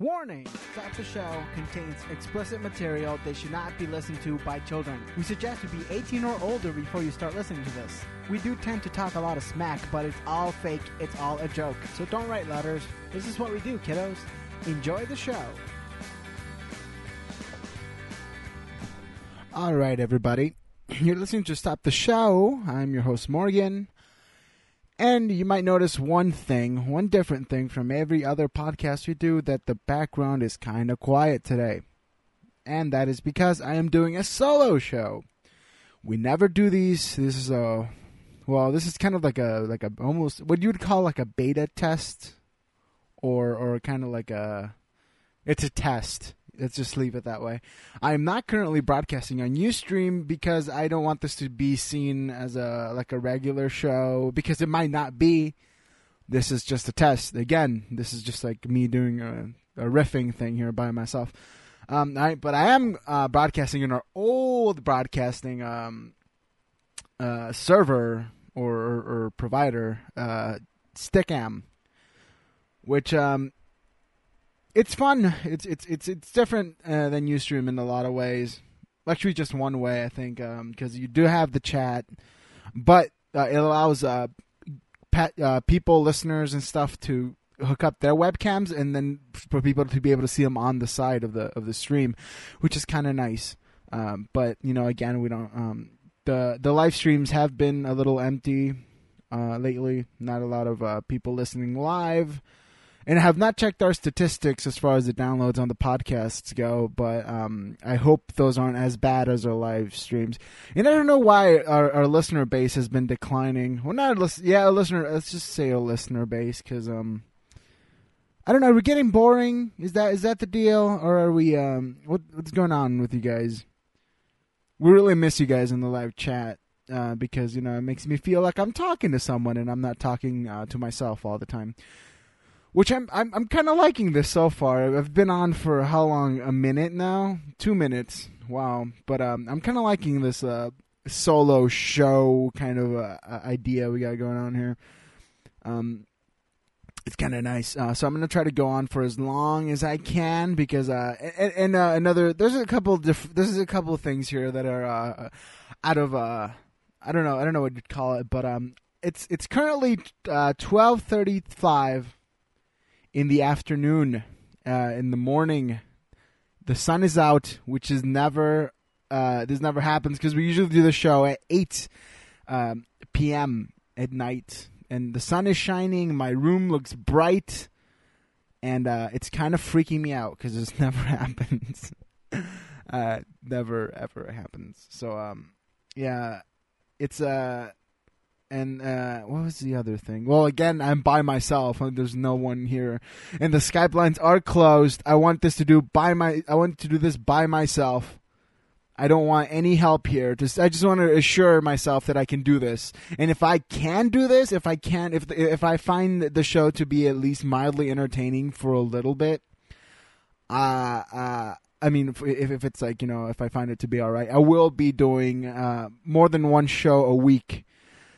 Warning! Stop the show contains explicit material that should not be listened to by children. We suggest you be 18 or older before you start listening to this. We do tend to talk a lot of smack, but it's all fake, it's all a joke. So don't write letters. This is what we do, kiddos. Enjoy the show. All right, everybody. You're listening to Stop the Show. I'm your host, Morgan. And you might notice one thing, one different thing from every other podcast we do that the background is kind of quiet today. And that is because I am doing a solo show. We never do these. This is a well, this is kind of like a like a almost what you would call like a beta test or or kind of like a it's a test. Let's just leave it that way. I am not currently broadcasting on UStream because I don't want this to be seen as a like a regular show because it might not be. This is just a test. Again, this is just like me doing a, a riffing thing here by myself. Um, but I am uh, broadcasting in our old broadcasting um, uh, server or, or, or provider, uh, Stickam, which um, it's fun. It's it's it's it's different uh, than UStream in a lot of ways. Actually, just one way I think, because um, you do have the chat, but uh, it allows uh, uh, people, listeners, and stuff to hook up their webcams, and then for people to be able to see them on the side of the of the stream, which is kind of nice. Um, but you know, again, we don't. Um, the the live streams have been a little empty uh, lately. Not a lot of uh, people listening live and I have not checked our statistics as far as the downloads on the podcasts go, but um, I hope those aren't as bad as our live streams. And I don't know why our, our listener base has been declining. Well, not listen, yeah, a listener. Let's just say a listener base, because um, I don't know. Are we getting boring? Is that is that the deal, or are we um, what what's going on with you guys? We really miss you guys in the live chat. Uh, because you know it makes me feel like I'm talking to someone and I'm not talking uh, to myself all the time which I'm I'm I'm kind of liking this so far. I've been on for how long? A minute now, two minutes. Wow, but um, I'm kind of liking this uh solo show kind of uh, idea we got going on here. Um, it's kind of nice. Uh, so I'm gonna try to go on for as long as I can because uh, and, and uh, another there's a couple diff- there's a couple of things here that are uh, out of uh, I don't know I don't know what you'd call it, but um, it's it's currently uh, 12:35 in the afternoon, uh, in the morning, the sun is out, which is never uh, this never happens because we usually do the show at eight um, p.m. at night, and the sun is shining. My room looks bright, and uh, it's kind of freaking me out because this never happens. uh, never ever happens. So um, yeah, it's uh and uh, what was the other thing? Well, again, I'm by myself. There's no one here, and the Skype lines are closed. I want this to do by my. I want to do this by myself. I don't want any help here. Just I just want to assure myself that I can do this. And if I can do this, if I can, if if I find the show to be at least mildly entertaining for a little bit, uh, uh I mean, if, if it's like you know, if I find it to be all right, I will be doing uh, more than one show a week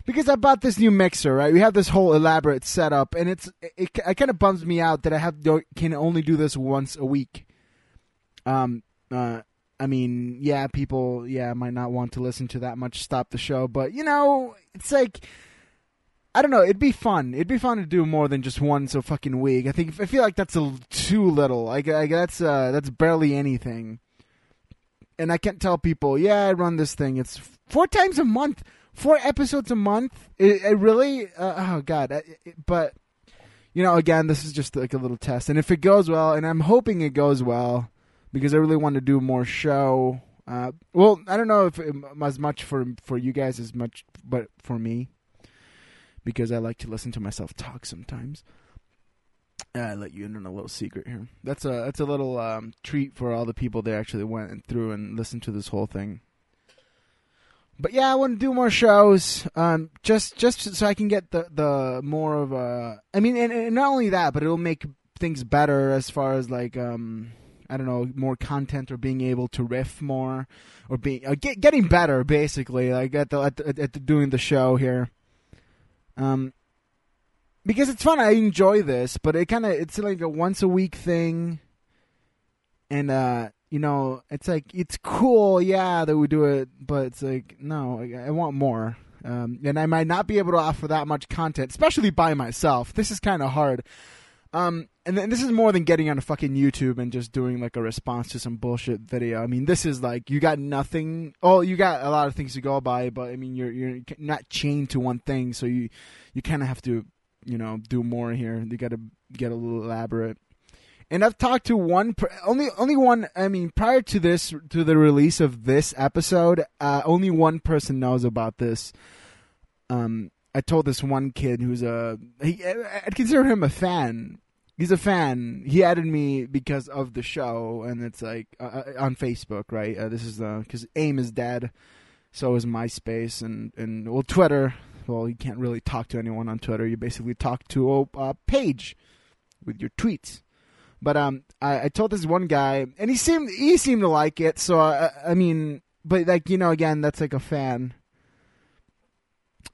because I bought this new mixer, right? We have this whole elaborate setup, and it's it, it, it kind of bums me out that I have can only do this once a week. Um, uh, I mean, yeah, people, yeah, might not want to listen to that much. Stop the show, but you know, it's like. I don't know. It'd be fun. It'd be fun to do more than just once a fucking week. I think I feel like that's a too little. Like, like that's uh, that's barely anything. And I can't tell people, yeah, I run this thing. It's four times a month four episodes a month. It, it really, uh, oh god. It, but you know, again, this is just like a little test, and if it goes well, and I'm hoping it goes well, because I really want to do more show. Uh, well, I don't know if it, as much for for you guys as much, but for me, because I like to listen to myself talk sometimes. I let you in on a little secret here. That's a that's a little um, treat for all the people that actually went through and listened to this whole thing but yeah, I want to do more shows. Um, just just so I can get the the more of a. I mean, and, and not only that, but it'll make things better as far as like um. I don't know, more content or being able to riff more, or being uh, get, getting better, basically, like at the, at, the, at the doing the show here. Um, because it's fun. I enjoy this, but it kind of it's like a once a week thing. and uh, you know, it's like it's cool, yeah, that we do it, but it's like no, I, I want more. Um, and I might not be able to offer that much content, especially by myself. This is kind of hard. Um, and then this is more than getting on a fucking YouTube and just doing like a response to some bullshit video. I mean, this is like you got nothing. Oh, you got a lot of things to go by, but I mean, you're you're not chained to one thing, so you you kind of have to, you know, do more here. You got to get a little elaborate. And I've talked to one, only only one. I mean, prior to this, to the release of this episode, uh, only one person knows about this. Um, I told this one kid who's a, he, I'd consider him a fan he's a fan. He added me because of the show, and it's like uh, uh on Facebook, right? Uh, this is because AIM is dead, so is MySpace and and well Twitter. Well, you can't really talk to anyone on Twitter. You basically talk to a, a page with your tweets. But um, I, I, told this one guy, and he seemed he seemed to like it. So I, I mean, but like you know, again, that's like a fan.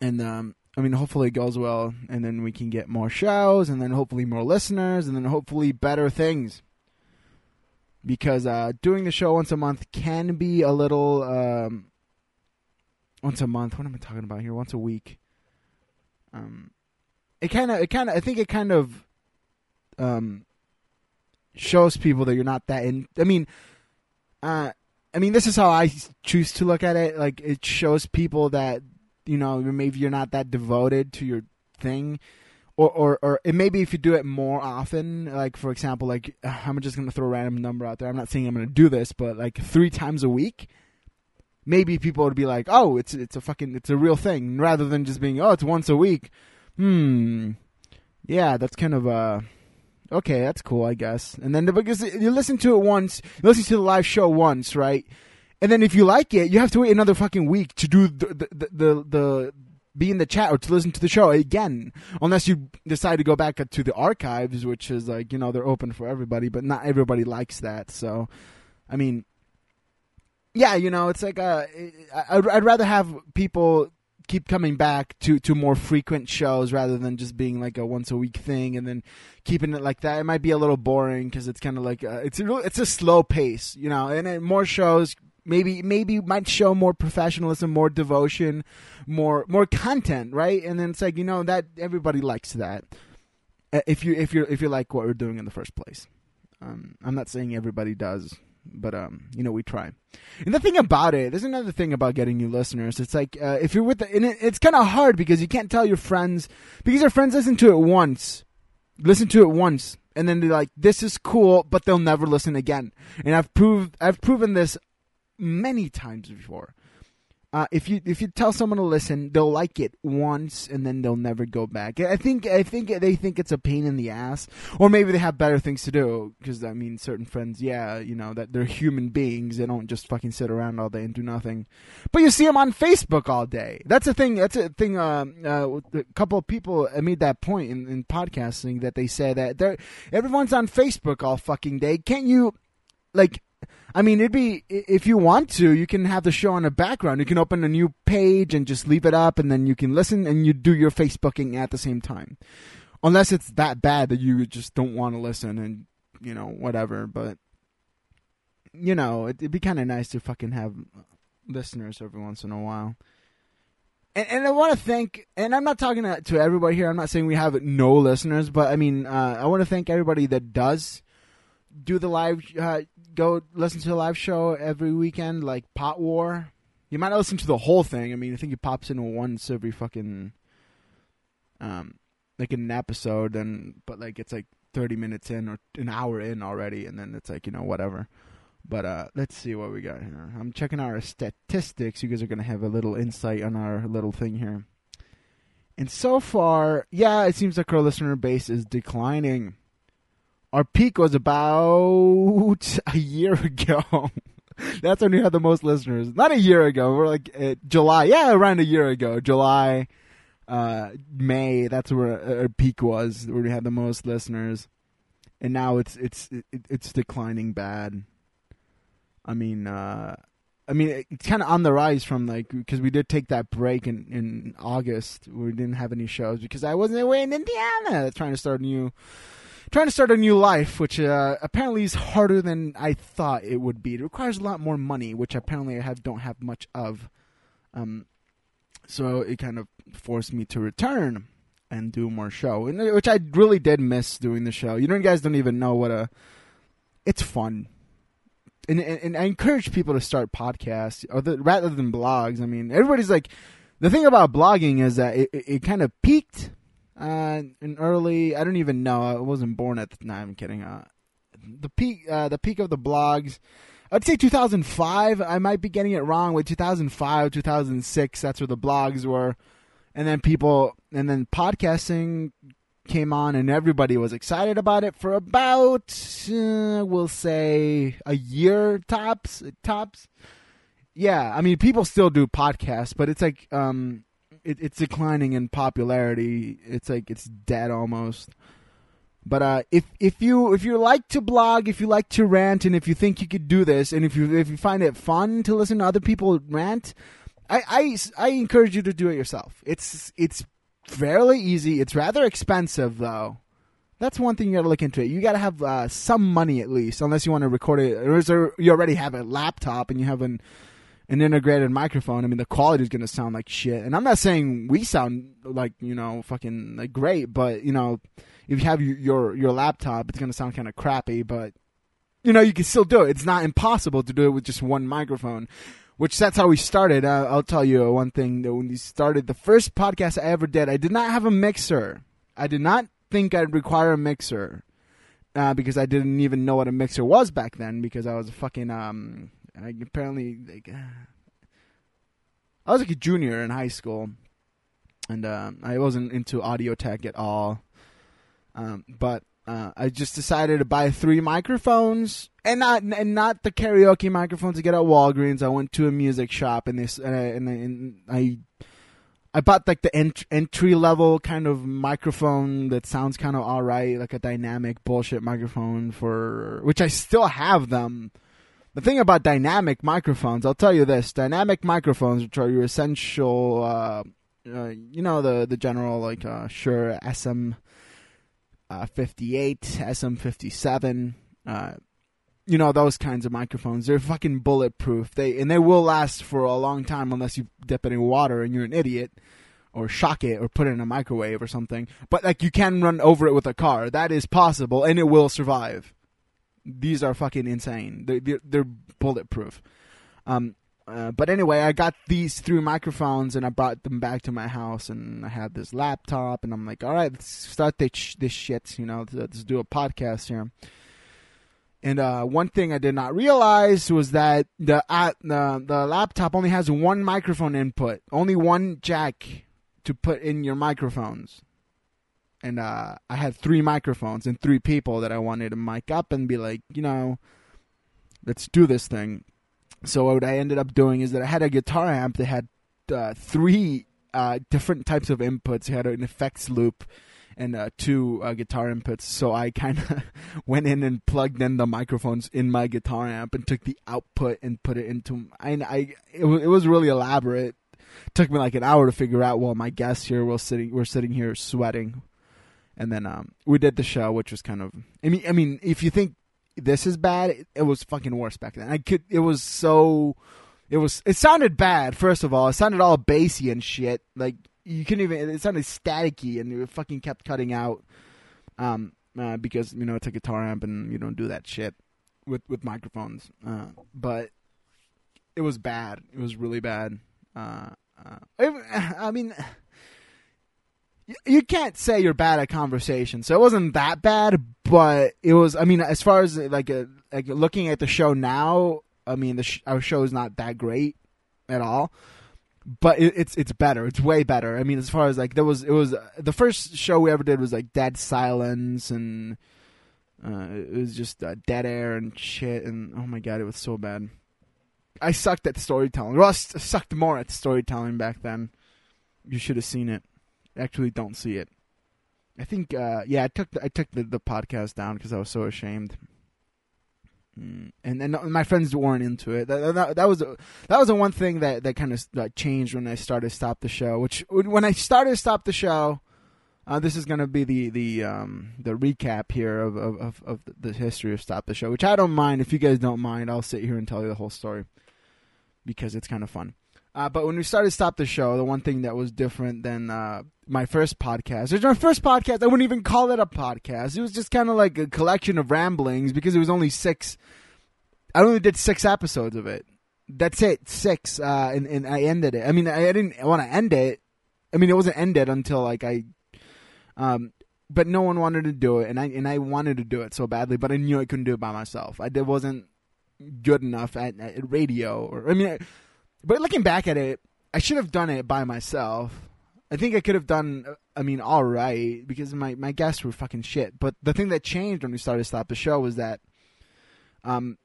And um, I mean, hopefully it goes well, and then we can get more shows, and then hopefully more listeners, and then hopefully better things. Because uh, doing the show once a month can be a little. Um, once a month. What am I talking about here? Once a week. Um, it kind of, it kind of, I think it kind of, um, shows people that you're not that in. I mean, uh, I mean, this is how I choose to look at it. Like, it shows people that you know maybe you're not that devoted to your thing or or or maybe if you do it more often like for example like i'm just going to throw a random number out there i'm not saying i'm going to do this but like 3 times a week maybe people would be like oh it's it's a fucking it's a real thing rather than just being oh it's once a week hmm yeah that's kind of uh okay that's cool i guess and then the, because you listen to it once you listen to the live show once right and then if you like it, you have to wait another fucking week to do the the the, the, the be in the chat or to listen to the show again, unless you decide to go back to the archives, which is like you know they're open for everybody, but not everybody likes that. So, I mean, yeah, you know, it's like uh, I'd, I'd rather have people keep coming back to to more frequent shows rather than just being like a once a week thing and then keeping it like that. It might be a little boring because it's kind of like uh, it's a it's a slow pace, you know, and more shows maybe maybe might show more professionalism, more devotion, more more content, right? And then it's like you know that everybody likes that. Uh, if you if you if you like what we're doing in the first place, um, I'm not saying everybody does, but um, you know we try. And the thing about it, there's another thing about getting new listeners. It's like uh, if you're with, the, and it, it's kind of hard because you can't tell your friends because your friends listen to it once, listen to it once, and then they're like, "This is cool," but they'll never listen again. And I've proved I've proven this many times before. Uh, if you if you tell someone to listen, they'll like it once and then they'll never go back. I think I think they think it's a pain in the ass, or maybe they have better things to do. Because I mean, certain friends, yeah, you know that they're human beings. They don't just fucking sit around all day and do nothing. But you see them on Facebook all day. That's a thing. That's a thing. Uh, uh, a couple of people made that point in, in podcasting that they say that they're everyone's on Facebook all fucking day. Can't you like? I mean, it'd be if you want to, you can have the show on the background. You can open a new page and just leave it up, and then you can listen and you do your Facebooking at the same time. Unless it's that bad that you just don't want to listen and you know whatever. But you know, it'd be kind of nice to fucking have listeners every once in a while. And, and I want to thank, and I'm not talking to, to, everybody here. I'm not saying we have no listeners, but I mean, uh, I want to thank everybody that does do the live, uh, go listen to the live show every weekend, like Pot War. You might not listen to the whole thing. I mean, I think it pops in once every fucking, um, like an episode, and but like it's like thirty minutes in or an hour in already, and then it's like you know whatever. But uh, let's see what we got here. I'm checking our statistics. You guys are gonna have a little insight on our little thing here. And so far, yeah, it seems like our listener base is declining. Our peak was about a year ago. That's when we had the most listeners. Not a year ago. We're like uh, July. Yeah, around a year ago. July, uh, May. That's where our peak was, where we had the most listeners. And now it's it's it's declining bad. I mean, uh, I mean, it's kind of on the rise from like because we did take that break in in August we didn't have any shows because I wasn't away in Indiana trying to start new trying to start a new life, which uh, apparently is harder than I thought it would be. It requires a lot more money, which apparently I have don't have much of. Um, so it kind of forced me to return and do more show, and uh, which I really did miss doing the show. You know, you guys don't even know what a. It's fun, and and, and I encourage people to start podcasts the, rather than blogs. I mean, everybody's like, the thing about blogging is that it, it, it kind of peaked uh, in early. I don't even know. I wasn't born at the time. I'm kidding. Uh, the peak, uh, the peak of the blogs. I'd say 2005. I might be getting it wrong. With 2005, 2006, that's where the blogs were, and then people, and then podcasting came on, and everybody was excited about it for about, uh, we'll say, a year tops. Tops. Yeah, I mean, people still do podcasts, but it's like um, it, it's declining in popularity. It's like it's dead almost. But uh, if if you if you like to blog, if you like to rant, and if you think you could do this, and if you if you find it fun to listen to other people rant, I I, I encourage you to do it yourself. It's it's fairly easy. It's rather expensive though. That's one thing you got to look into it. You got to have uh, some money at least, unless you want to record it, or you already have a laptop and you have an an integrated microphone, I mean, the quality is going to sound like shit. And I'm not saying we sound like, you know, fucking like great, but, you know, if you have your, your, your laptop, it's going to sound kind of crappy, but, you know, you can still do it. It's not impossible to do it with just one microphone, which that's how we started. Uh, I'll tell you one thing that when we started, the first podcast I ever did, I did not have a mixer. I did not think I'd require a mixer. Uh, because I didn't even know what a mixer was back then because I was a fucking um I apparently like I was like a junior in high school, and uh, I wasn't into audio tech at all. Um, but uh, I just decided to buy three microphones, and not and not the karaoke microphones to get at Walgreens. I went to a music shop, and this and I, and I, and I I bought like the ent- entry level kind of microphone that sounds kind of all right, like a dynamic bullshit microphone for which I still have them. The thing about dynamic microphones, I'll tell you this: dynamic microphones, which are your essential, uh, uh, you know, the the general like uh, SM fifty eight, SM fifty seven, you know those kinds of microphones. They're fucking bulletproof. They and they will last for a long time unless you dip it in water and you're an idiot. Or shock it, or put it in a microwave, or something. But like you can run over it with a car. That is possible, and it will survive these are fucking insane. They're, they're, they're bulletproof. Um, uh, but anyway, I got these three microphones and I brought them back to my house and I had this laptop and I'm like, all right, let's start this, this shit, you know, let's do a podcast here. And uh, one thing I did not realize was that the uh, the the laptop only has one microphone input, only one jack to put in your microphones and uh, I had three microphones and three people that I wanted to mic up and be like, you know, let's do this thing. So what I ended up doing is that I had a guitar amp that had uh, three uh, different types of inputs. It had an effects loop and uh, two uh, guitar inputs. So I kind of went in and plugged in the microphones in my guitar amp and took the output and put it into. I, I it, it was really elaborate. It took me like an hour to figure out. While my guests here were sitting, we're sitting here sweating and then um, we did the show, which was kind of. I mean, I mean, if you think this is bad, it, it was fucking worse back then. I could. It was so. It was. It sounded bad. First of all, it sounded all bassy and shit. Like you couldn't even. It sounded staticky, and it fucking kept cutting out. Um, uh, because you know it's a guitar amp, and you don't do that shit with with microphones. Uh, but it was bad. It was really bad. Uh, uh, I mean you can't say you're bad at conversation. So it wasn't that bad, but it was. I mean, as far as like a, like looking at the show now, I mean, the sh- our show is not that great at all, but it, it's it's better. It's way better. I mean, as far as like there was, it was the first show we ever did was like dead silence and uh, it was just uh, dead air and shit. And oh my god, it was so bad. I sucked at storytelling. I sucked more at storytelling back then. You should have seen it actually don't see it. I think, uh, yeah, I took the, I took the, the podcast down because I was so ashamed. Mm. And and my friends weren't into it. That, that, that was that was the one thing that that kind of uh, changed when I started stop the show. Which when I started stop the show, Uh, this is going to be the the um, the recap here of, of, of, of the history of Stop the Show, which I don't mind. If you guys don't mind, I'll sit here and tell you the whole story because it's kind of fun. Uh, but when we started Stop the Show, the one thing that was different than uh, my first podcast, it's my first podcast. I wouldn't even call it a podcast. It was just kind of like a collection of ramblings because it was only six. I only did six episodes of it. That's it, six, uh, and, and I ended it. I mean, I, I didn't want to end it. I mean, it wasn't ended until like I um, but no one wanted to do it, and I and I wanted to do it so badly, but I knew I couldn't do it by myself. I did, wasn't good enough at, at radio, or I mean, I, but looking back at it, I should have done it by myself. I think I could have done. I mean, all right, because my my guests were fucking shit. But the thing that changed when we started to Stop the Show was that, um,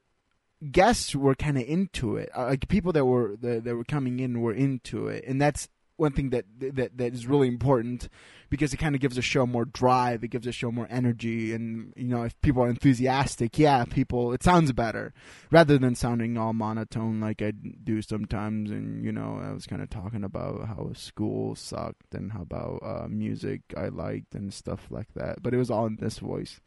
guests were kind of into it. Uh, like people that were that, that were coming in were into it, and that's one thing that that that is really important because it kind of gives a show more drive. It gives a show more energy, and you know, if people are enthusiastic, yeah, people it sounds better rather than sounding all monotone like I do sometimes. And you know, I was kind of talking about how school sucked and how about uh, music I liked and stuff like that, but it was all in this voice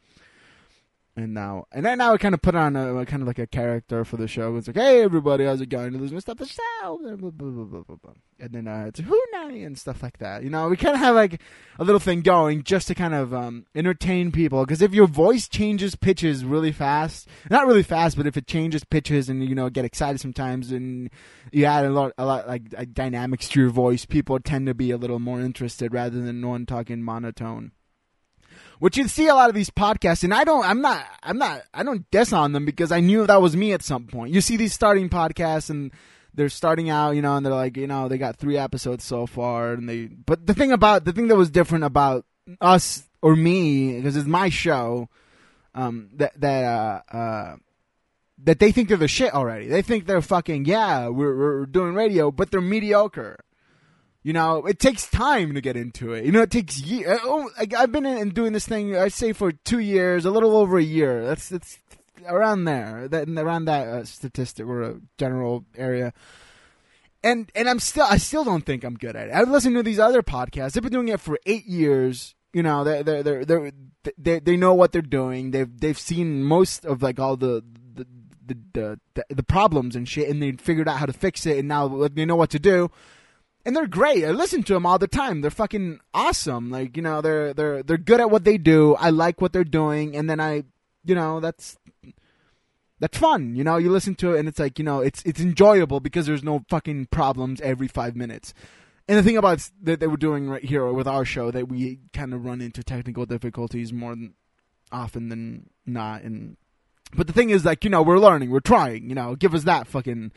and now and then now I kind of put on a, kind of like a character for the show. It's like, hey everybody, how's it going? Elizabeth stuff blah, and then uh, it's who nanny and stuff like that. You know, we kind of have like a little thing going just to kind of um, entertain people. Because if your voice changes pitches really fast, not really fast, but if it changes pitches and you know get excited sometimes and you add a lot, a lot like dynamics to your voice, people tend to be a little more interested rather than one talking monotone which you see a lot of these podcasts, and I don't, I'm not, I'm not, I don't diss on them because I knew that was me at some point. You see these starting podcasts, and they're starting out, you know, and they're like, you know, they got three episodes so far, and they, but the thing about, the thing that was different about us or me, because it's my show, um, that, that, uh, uh, that they think they're the shit already. They think they're fucking, yeah, we're, we're doing radio, but they're mediocre. You know, it takes time to get into it. You know, it takes years. Uh, oh, I've been in doing this thing. I say for two years, a little over a year. That's that's around there, that around that uh, statistic or a general area. And and I'm still I still don't think I'm good at it. I've listened to these other podcasts. They've been doing it for eight years. You know, they they they they they know what they're doing. They've they've seen most of like all the the the the, the problems and shit, and they figured out how to fix it, and now they know what to do and they're great. I listen to them all the time. They're fucking awesome. Like you know, they're they're they're good at what they do. I like what they're doing, and then I, you know, that's that's fun. You know, you listen to it, and it's like you know, it's it's enjoyable because there's no fucking problems every five minutes. And the thing about that they were doing right here with our show that we kind of run into technical difficulties more than often than not, and but the thing is like you know we're learning, we're trying. You know, give us that fucking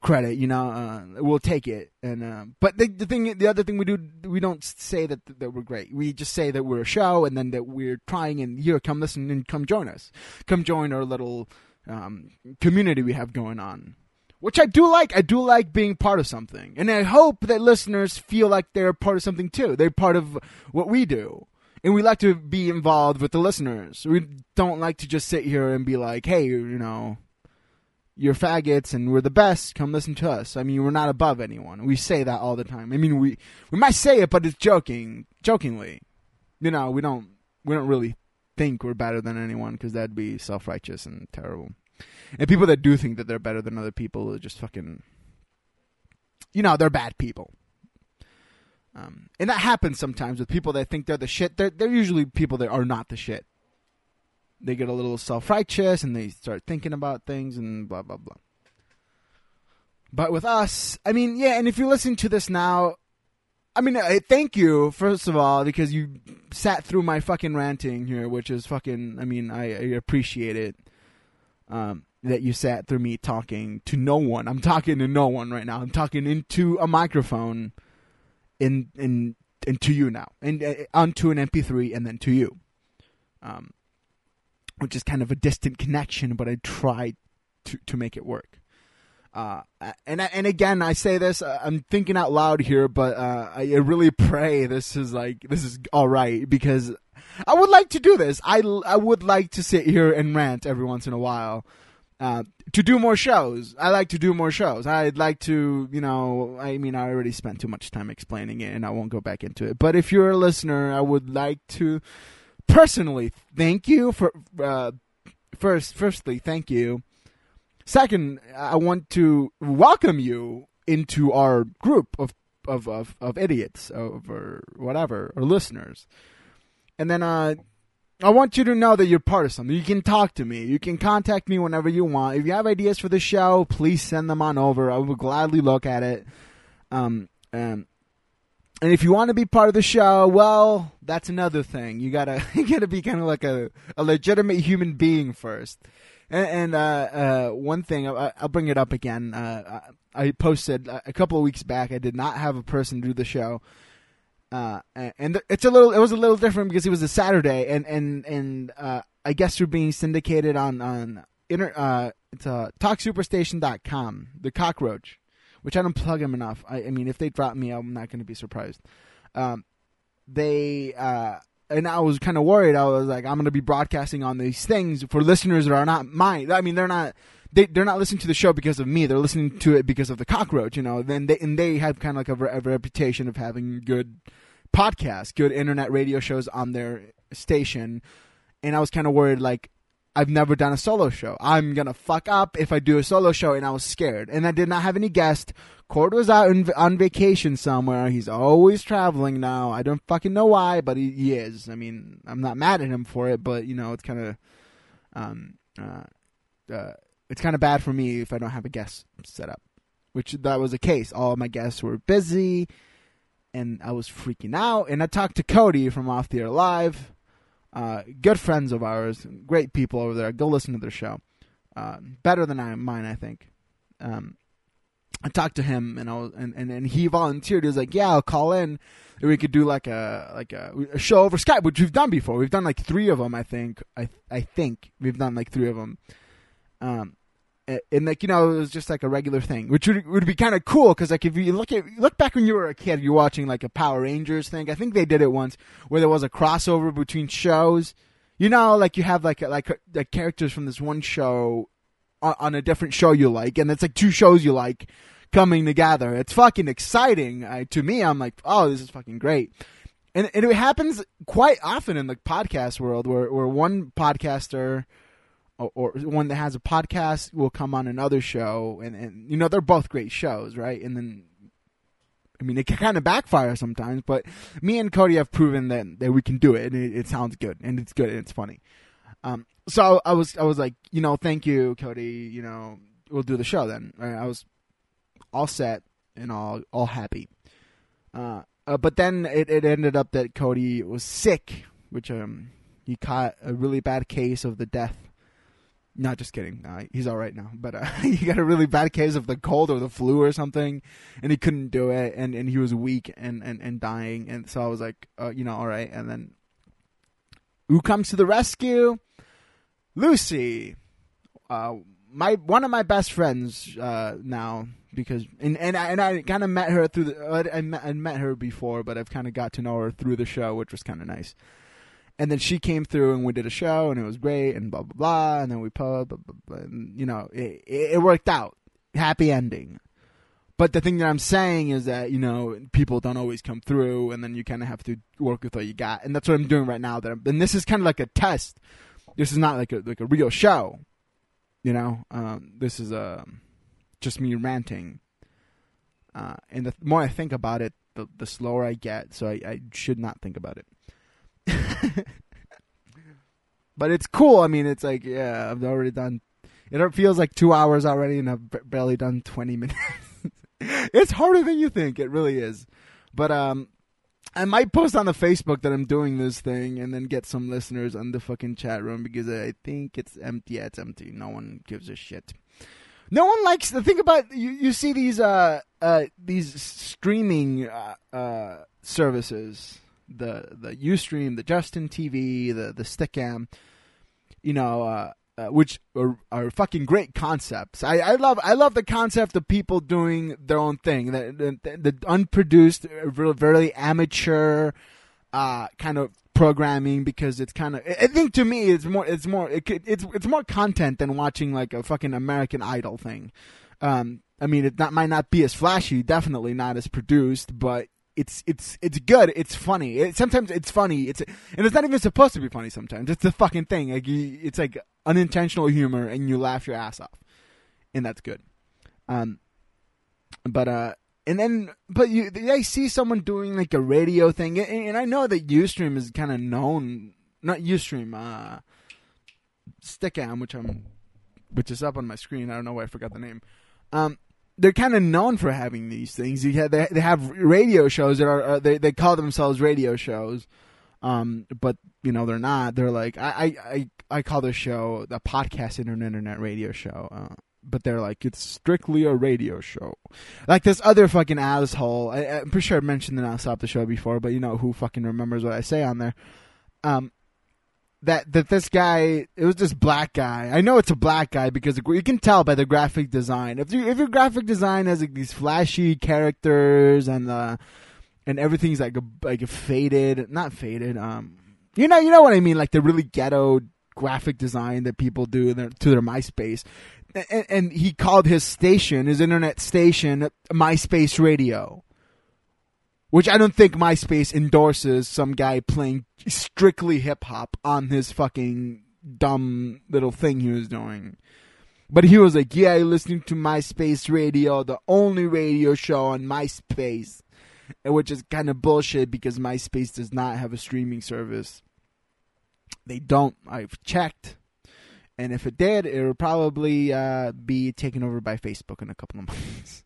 credit, you know, uh, we'll take it. And uh, but the, the thing, the other thing we do, we don't say that that we're great. We just say that we're a show, and then that we're trying. And here, come listen and come join us. Come join our little um, community we have going on. Which I do like. I do like being part of something, and I hope that listeners feel like they're part of something too. They're part of what we do and we like to be involved with the listeners. We don't like to just sit here and be like, "Hey, you know, you're faggots and we're the best. Come listen to us. I mean, we're not above anyone. We say that all the time. I mean, we we might say it, but it's joking, jokingly. You know, we don't we don't really think we're better than anyone because that'd be self righteous and terrible. And people that do think that they're better than other people are just fucking, you know, they're bad people. Um, and that happens sometimes with people that think they're the shit. They're, they're usually people that are not the shit they get a little self righteous and they start thinking about things and blah blah blah. But with us, I mean, yeah, and if you listen to this now, I mean, thank you first of all because you sat through my fucking ranting here, which is fucking. I mean, I, I appreciate it. Um, that you sat through me talking to no one. I'm talking to no one right now. I'm talking into a microphone, in in and to you now, and uh, onto an MP3, and then to you. Um, which is kind of a distant connection, but I tried to to make it work. Uh, and and again, I say this. Uh, I'm thinking out loud here, but uh, I really pray this is like this is all right because I would like to do this. I I would like to sit here and rant every once in a while, uh, to do more shows. I like to do more shows. I'd like to, you know, I mean, I already spent too much time explaining it, and I won't go back into it. But if you're a listener, I would like to personally thank you for uh, first. Firstly, thank you. Second, I want to welcome you into our group of of of, of idiots, of, or whatever, or listeners. And then, uh, I want you to know that you're part of something. You can talk to me. You can contact me whenever you want. If you have ideas for the show, please send them on over. I will gladly look at it. Um, um, and if you want to be part of the show, well, that's another thing. You gotta you gotta be kind of like a, a legitimate human being first. And, and uh, uh, one thing, I, will bring it up again. Uh, I posted a couple of weeks back. I did not have a person do the show, uh, and it's a little. It was a little different because it was a Saturday, and and and uh, I guess you're being syndicated on on inter. Uh, it's uh, talksuperstation.com. The cockroach, which I don't plug them enough. I, I mean, if they drop me, I'm not going to be surprised. Um, they uh, and I was kind of worried. I was like, I'm going to be broadcasting on these things for listeners that are not mine. I mean, they're not they they're not listening to the show because of me. They're listening to it because of the cockroach. You know, then they and they have kind of like a, a reputation of having good podcasts, good internet radio shows on their station. And I was kind of worried, like I've never done a solo show. I'm gonna fuck up if I do a solo show, and I was scared. And I did not have any guest. Cord was out in, on vacation somewhere. He's always traveling now. I don't fucking know why, but he, he is. I mean, I'm not mad at him for it, but you know, it's kind of um uh, uh it's kind of bad for me if I don't have a guest set up, which that was the case. All my guests were busy, and I was freaking out. And I talked to Cody from Off the Air Live, uh, good friends of ours, great people over there. Go listen to their show, uh, better than I, mine, I think. Um, I talked to him, and I was, and, and, and he volunteered. He was like, "Yeah, I'll call in." we could do like a like a, a, show over Skype, which we've done before. We've done like three of them, I think. I I think we've done like three of them. Um, and like you know, it was just like a regular thing, which would, would be kind of cool because like if you look at look back when you were a kid, you're watching like a Power Rangers thing. I think they did it once where there was a crossover between shows. You know, like you have like like like characters from this one show on, on a different show you like, and it's like two shows you like coming together. It's fucking exciting I, to me. I'm like, oh, this is fucking great. And, and it happens quite often in the podcast world where, where one podcaster or, one that has a podcast will come on another show, and, and you know they're both great shows, right? And then I mean, it can kind of backfire sometimes, but me and Cody have proven that, that we can do it, and it, it sounds good, and it's good, and it's funny. Um, so I was, I was like, you know, thank you, Cody. You know, we'll do the show then. I was all set and all, all happy. Uh, uh, but then it, it ended up that Cody was sick, which um, he caught a really bad case of the death not just kidding. Uh, he's all right now, but uh, he got a really bad case of the cold or the flu or something, and he couldn't do it, and, and he was weak and, and, and dying, and so I was like, uh, you know, all right, and then who comes to the rescue? Lucy, uh, my one of my best friends uh, now because and and I, and I kind of met her through the I met, I met her before, but I've kind of got to know her through the show, which was kind of nice and then she came through and we did a show and it was great and blah blah blah. And then we pub blah, blah, blah, and, you know it, it worked out. Happy ending. But the thing that i'm saying is that you know people don't always come through and then you kind of have to work with what you got. And that's what i'm doing right now that I'm, and this is kind of like a test. This is not like a like a real show you know? Um, this is a um, just me ranting. Uh, and the more i think about it the, the slower i get. So I, I should not think about it but it's cool. I mean, it's like, yeah, I've already done. It feels like two hours already, and I've barely done twenty minutes. it's harder than you think. It really is. But um, I might post on the Facebook that I'm doing this thing, and then get some listeners on the fucking chat room because I think it's empty. Yeah, it's empty. No one gives a shit. No one likes the thing about you. You see these uh uh these streaming uh, uh services the the UStream, the Justin TV, the the Stickam, you know, uh, uh, which are, are, fucking great concepts. I, I love I love the concept of people doing their own thing, the the, the unproduced, very amateur, uh, kind of programming because it's kind of. I think to me, it's more. It's more. It, it's it's more content than watching like a fucking American Idol thing. Um, I mean, it not, might not be as flashy, definitely not as produced, but it's it's it's good. It's funny. It, sometimes it's funny. It's and it's not even supposed to be funny. Sometimes it's the fucking thing. Like you, it's like unintentional humor, and you laugh your ass off, and that's good. Um, but uh, and then but you I see someone doing like a radio thing, and, and I know that UStream is kind of known. Not UStream, uh, Stickam, which I'm, which is up on my screen. I don't know why I forgot the name. Um, they're kind of known for having these things. You have, they, they have radio shows that are uh, they they call themselves radio shows, um, but you know they're not. They're like I I I, call this show the podcast internet internet radio show. Uh, but they're like it's strictly a radio show, like this other fucking asshole. I, am pretty sure I mentioned the Now Stop the Show before, but you know who fucking remembers what I say on there. Um, that that this guy it was this black guy. I know it's a black guy because you can tell by the graphic design. If you if your graphic design has like these flashy characters and uh and everything's like a, like a faded, not faded. Um, you know you know what I mean, like the really ghetto graphic design that people do their, to their MySpace. And, and he called his station, his internet station, MySpace Radio which I don't think MySpace endorses some guy playing strictly hip hop on his fucking dumb little thing he was doing. But he was like, yeah, listening to MySpace radio, the only radio show on MySpace. Which is kind of bullshit because MySpace does not have a streaming service. They don't. I've checked. And if it did, it would probably uh, be taken over by Facebook in a couple of months.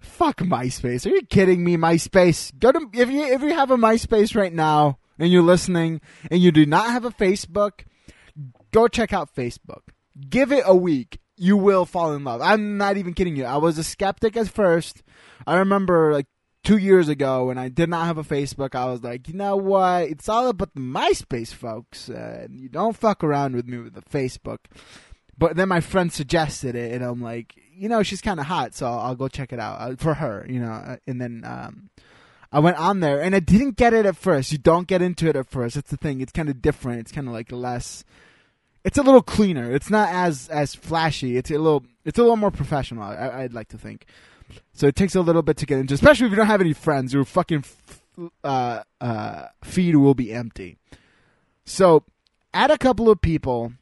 Fuck MySpace. Are you kidding me? MySpace. Go to if you if you have a MySpace right now and you're listening and you do not have a Facebook, go check out Facebook. Give it a week. You will fall in love. I'm not even kidding you. I was a skeptic at first. I remember like two years ago when I did not have a Facebook, I was like, you know what? It's all about the MySpace, folks. Uh, you don't fuck around with me with the Facebook. But then my friend suggested it, and I'm like, you know, she's kind of hot, so I'll, I'll, go check it out uh, for her, you know. Uh, and then um, I went on there, and I didn't get it at first. You don't get into it at first. That's the thing. It's kind of different. It's kind of like less. It's a little cleaner. It's not as as flashy. It's a little. It's a little more professional. I, would like to think. So it takes a little bit to get into, especially if you don't have any friends. Your fucking uh, uh, feed will be empty. So add a couple of people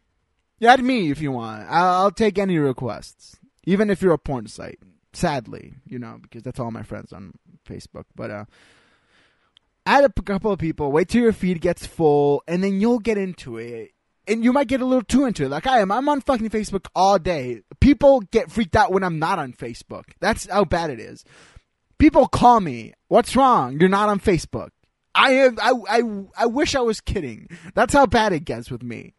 Add me if you want. I'll, I'll take any requests, even if you're a porn site. Sadly, you know, because that's all my friends on Facebook. But uh, add a couple of people. Wait till your feed gets full, and then you'll get into it. And you might get a little too into it. Like I am. I'm on fucking Facebook all day. People get freaked out when I'm not on Facebook. That's how bad it is. People call me. What's wrong? You're not on Facebook. I am. I, I, I wish I was kidding. That's how bad it gets with me.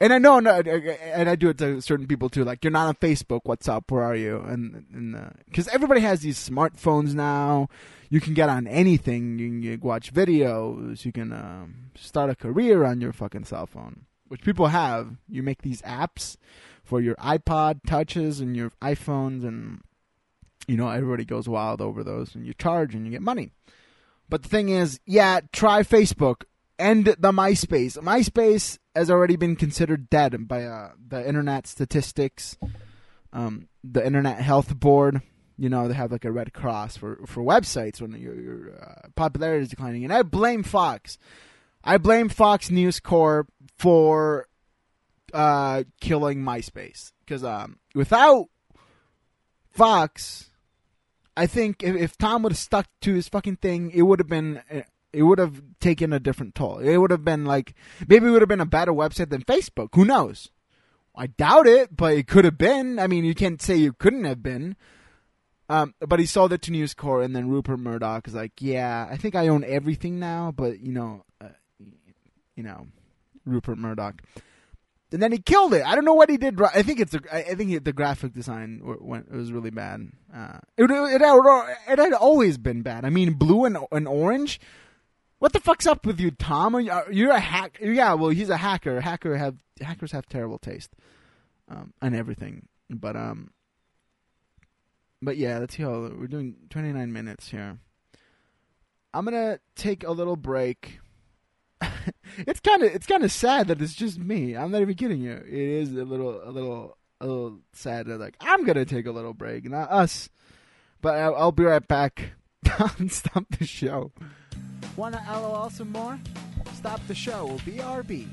And I know, and I do it to certain people too. Like, you're not on Facebook. What's up? Where are you? And because uh, everybody has these smartphones now, you can get on anything. You can, you watch videos. You can um, start a career on your fucking cell phone, which people have. You make these apps for your iPod touches and your iPhones, and you know everybody goes wild over those. And you charge and you get money. But the thing is, yeah, try Facebook and the MySpace. MySpace has already been considered dead by uh, the Internet Statistics, um, the Internet Health Board. You know, they have like a red cross for, for websites when your, your uh, popularity is declining. And I blame Fox. I blame Fox News Corp for uh, killing MySpace. Because um, without Fox, I think if, if Tom would have stuck to his fucking thing, it would have been uh, it would have taken a different toll. It would have been like maybe it would have been a better website than Facebook. Who knows? I doubt it, but it could have been. I mean, you can't say you couldn't have been. Um, but he sold it to News Corp, and then Rupert Murdoch is like, "Yeah, I think I own everything now, but you know, uh, you know, Rupert Murdoch." And then he killed it. I don't know what he did. I think it's the. I think he, the graphic design went. It was really bad. Uh, it, it, it, it had always been bad. I mean, blue and, and orange what the fuck's up with you, Tom? Are you, you're a hack. Yeah, well, he's a hacker. Hacker have hackers have terrible taste, um, and everything. But um, but yeah, let's see how we're doing. Twenty nine minutes here. I'm gonna take a little break. it's kind of it's kind of sad that it's just me. I'm not even kidding you. It is a little a little a little sad that like I'm gonna take a little break, not us. But I'll, I'll be right back. Stop the show. Wanna LOL some more? Stop the show. BRB.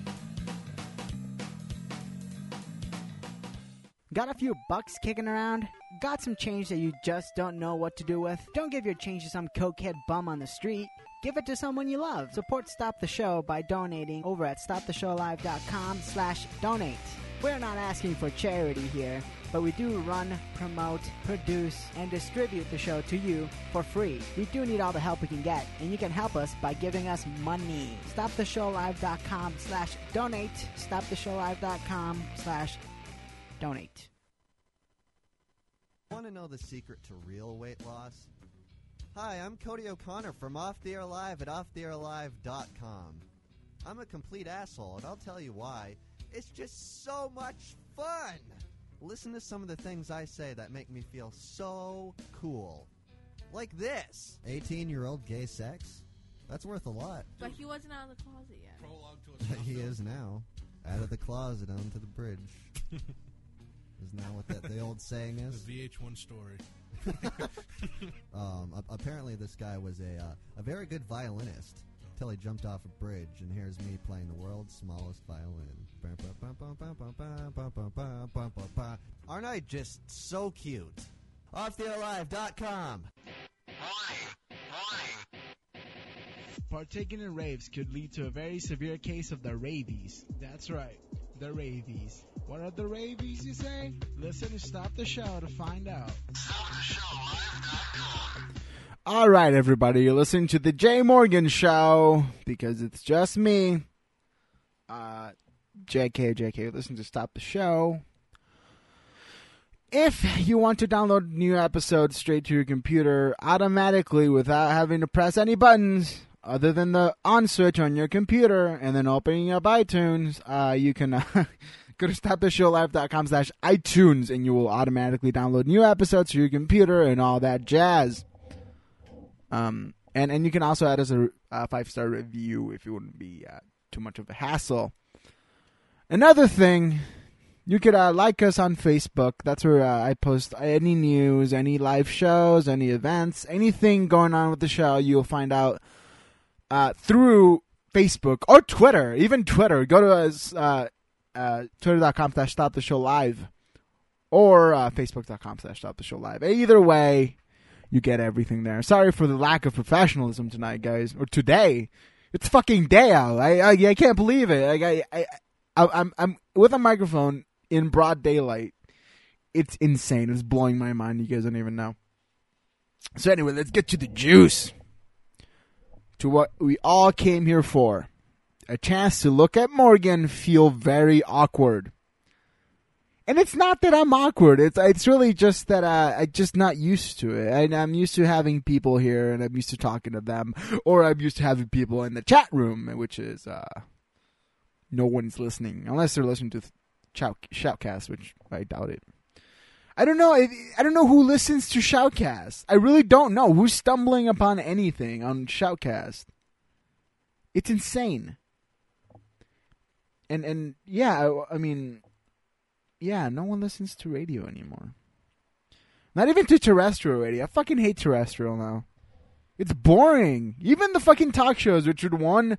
Got a few bucks kicking around? Got some change that you just don't know what to do with? Don't give your change to some cokehead bum on the street. Give it to someone you love. Support Stop the Show by donating over at stoptheshowlive.com slash donate. We're not asking for charity here, but we do run, promote, produce, and distribute the show to you for free. We do need all the help we can get, and you can help us by giving us money. StopTheShowLive.com slash donate. StopTheShowLive.com slash donate. Want to know the secret to real weight loss? Hi, I'm Cody O'Connor from Off the Air Live at OffTheAirLive.com. I'm a complete asshole, and I'll tell you why. It's just so much fun! Listen to some of the things I say that make me feel so cool. Like this 18 year old gay sex? That's worth a lot. But he wasn't out of the closet yet. Prologue to a he is now. Out of the closet onto the bridge. Isn't that what that, the old saying The is? VH1 story. Um, a- apparently, this guy was a uh, a very good violinist until he jumped off a bridge. And here's me playing the world's smallest violin. Aren't I just so cute? off the OffTheAirLive.com. Partaking in raves could lead to a very severe case of the rabies. That's right, the rabies. What are the rabies, you say? Listen and stop the show to find out. All right, everybody, you're listening to the Jay Morgan Show because it's just me. Uh, JK, JK, listen to Stop the Show. If you want to download new episodes straight to your computer automatically without having to press any buttons other than the on switch on your computer and then opening up iTunes, uh, you can uh, go to stoptheshowlive.com slash iTunes and you will automatically download new episodes to your computer and all that jazz. Um, and and you can also add us a, a five star review if it wouldn't be uh, too much of a hassle. Another thing, you could uh, like us on Facebook. That's where uh, I post any news, any live shows, any events, anything going on with the show. You'll find out uh, through Facebook or Twitter, even Twitter. Go to us uh, uh, twitter.com slash stop the show live or uh, facebook.com slash stop the show live. Either way, you get everything there. Sorry for the lack of professionalism tonight, guys, or today. It's fucking day out. I I, I can't believe it. Like I, I I I'm I'm with a microphone in broad daylight. It's insane. It's blowing my mind. You guys don't even know. So anyway, let's get to the juice. To what we all came here for. A chance to look at Morgan feel very awkward. And it's not that I'm awkward. It's it's really just that uh, I'm just not used to it. And I'm used to having people here, and I'm used to talking to them, or I'm used to having people in the chat room, which is uh, no one's listening unless they're listening to Shout, Shoutcast, which I doubt it. I don't know. I, I don't know who listens to Shoutcast. I really don't know who's stumbling upon anything on Shoutcast. It's insane. And and yeah, I, I mean, yeah, no one listens to radio anymore. Not even to terrestrial radio. I fucking hate terrestrial now. It's boring. Even the fucking talk shows, which would one,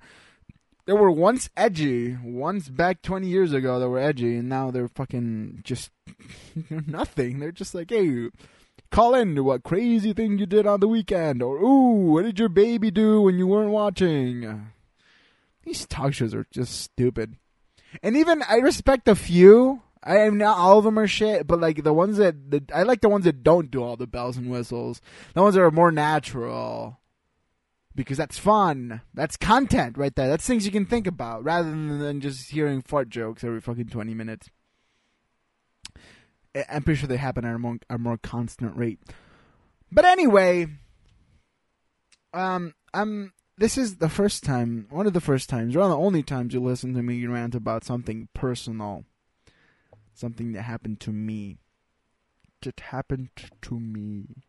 they were once edgy. Once back twenty years ago, they were edgy, and now they're fucking just nothing. They're just like, hey, call in to what crazy thing you did on the weekend, or ooh, what did your baby do when you weren't watching? These talk shows are just stupid. And even I respect a few. I am not all of them are shit, but like the ones that the, I like the ones that don't do all the bells and whistles. The ones that are more natural. Because that's fun. That's content right there. That's things you can think about rather than, than just hearing fart jokes every fucking 20 minutes. I'm pretty sure they happen at a more, a more constant rate. But anyway, um, I'm. This is the first time, one of the first times, or one of the only times you listen to me rant about something personal, something that happened to me. It happened to me.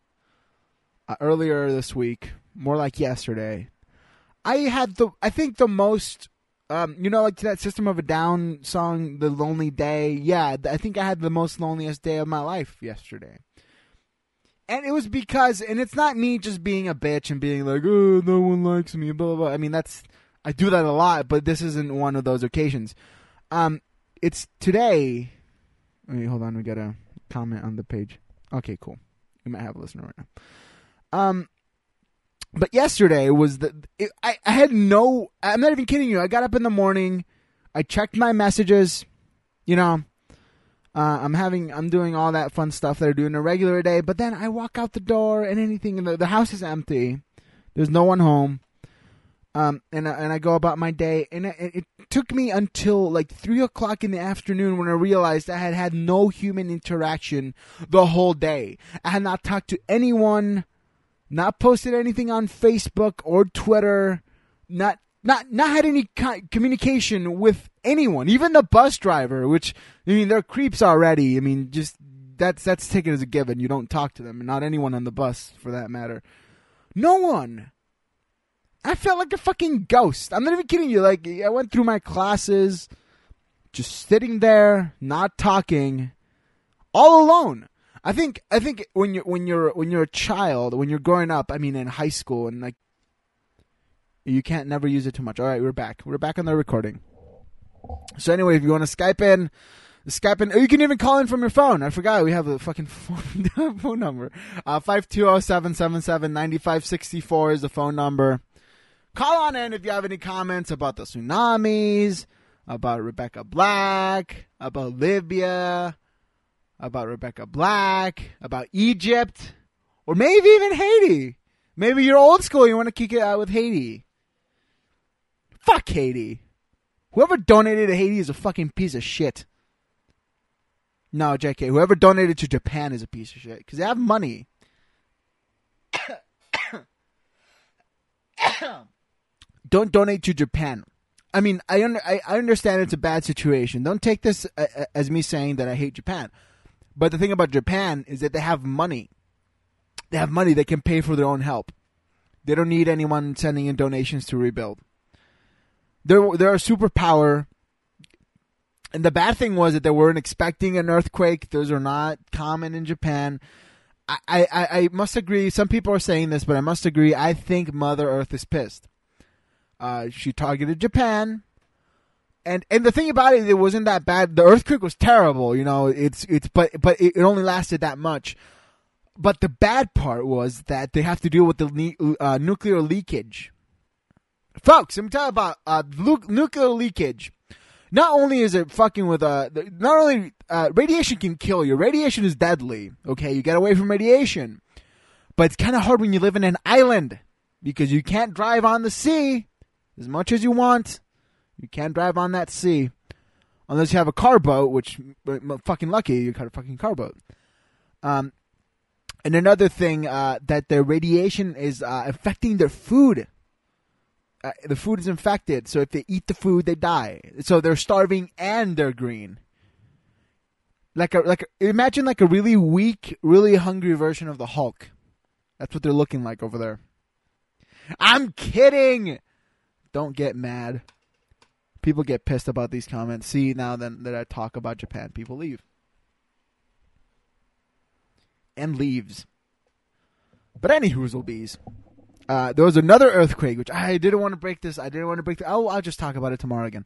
Uh, earlier this week, more like yesterday, I had the, I think the most Um, you know, like that System of a Down song, "The Lonely Day." Yeah, I think I had the most loneliest day of my life yesterday, and it was because, and it's not me just being a bitch and being like, "Oh, no one likes me," blah blah. blah. I mean, that's I do that a lot, but this isn't one of those occasions. Um, it's today. Wait, hold on. We got a comment on the page. Okay, cool. We might have a listener right now. Um, but yesterday was the it, I, I had no i'm not even kidding you i got up in the morning i checked my messages you know uh, i'm having i'm doing all that fun stuff that i do in a regular day but then i walk out the door and anything the, the house is empty there's no one home um, and, I, and I go about my day and it, it took me until like three o'clock in the afternoon when I realized I had had no human interaction the whole day. I had not talked to anyone not posted anything on Facebook or Twitter, not not not had any co- communication with anyone, even the bus driver. Which I mean, they're creeps already. I mean, just that's that's taken as a given. You don't talk to them, and not anyone on the bus for that matter. No one. I felt like a fucking ghost. I'm not even kidding you. Like I went through my classes, just sitting there, not talking, all alone. I think I think when you're when you're when you're a child, when you're growing up, I mean in high school and like you can't never use it too much. All right, we're back. We're back on the recording. So anyway, if you want to Skype in, Skype in, or you can even call in from your phone. I forgot we have a fucking phone, phone number. Uh, five two zero seven seven seven ninety five sixty four is the phone number. Call on in if you have any comments about the tsunamis, about Rebecca Black, about Libya, about Rebecca Black, about Egypt, or maybe even Haiti. Maybe you're old school. You want to kick it out with Haiti. Fuck Haiti. Whoever donated to Haiti is a fucking piece of shit. No, JK. Whoever donated to Japan is a piece of shit because they have money. Don't donate to Japan. I mean, I, under, I I understand it's a bad situation. Don't take this uh, uh, as me saying that I hate Japan. But the thing about Japan is that they have money. They have money. They can pay for their own help. They don't need anyone sending in donations to rebuild. They're they're a superpower. And the bad thing was that they weren't expecting an earthquake. Those are not common in Japan. I, I, I must agree. Some people are saying this, but I must agree. I think Mother Earth is pissed. Uh, she targeted Japan and and the thing about it, it wasn't that bad. The earthquake was terrible, you know. It's it's but but it, only lasted that much. But the bad part was that they have to deal with the uh, nuclear leakage. Folks, I'm talking about uh, nuclear leakage. Not only is it fucking with uh, not only uh, radiation can kill you. Radiation is deadly. Okay, you get away from radiation, but it's kind of hard when you live in an island because you can't drive on the sea as much as you want you can't drive on that sea unless you have a car boat, which fucking lucky you got a fucking car boat. Um, and another thing uh, that the radiation is uh, affecting their food. Uh, the food is infected, so if they eat the food, they die. So they're starving and they're green. Like a like a, imagine like a really weak, really hungry version of the Hulk. That's what they're looking like over there. I'm kidding. Don't get mad people get pissed about these comments. See, now then that I talk about Japan, people leave. And leaves. But any will bees. Uh, there was another earthquake, which I didn't want to break this. I didn't want to break. The, I'll, I'll just talk about it tomorrow again.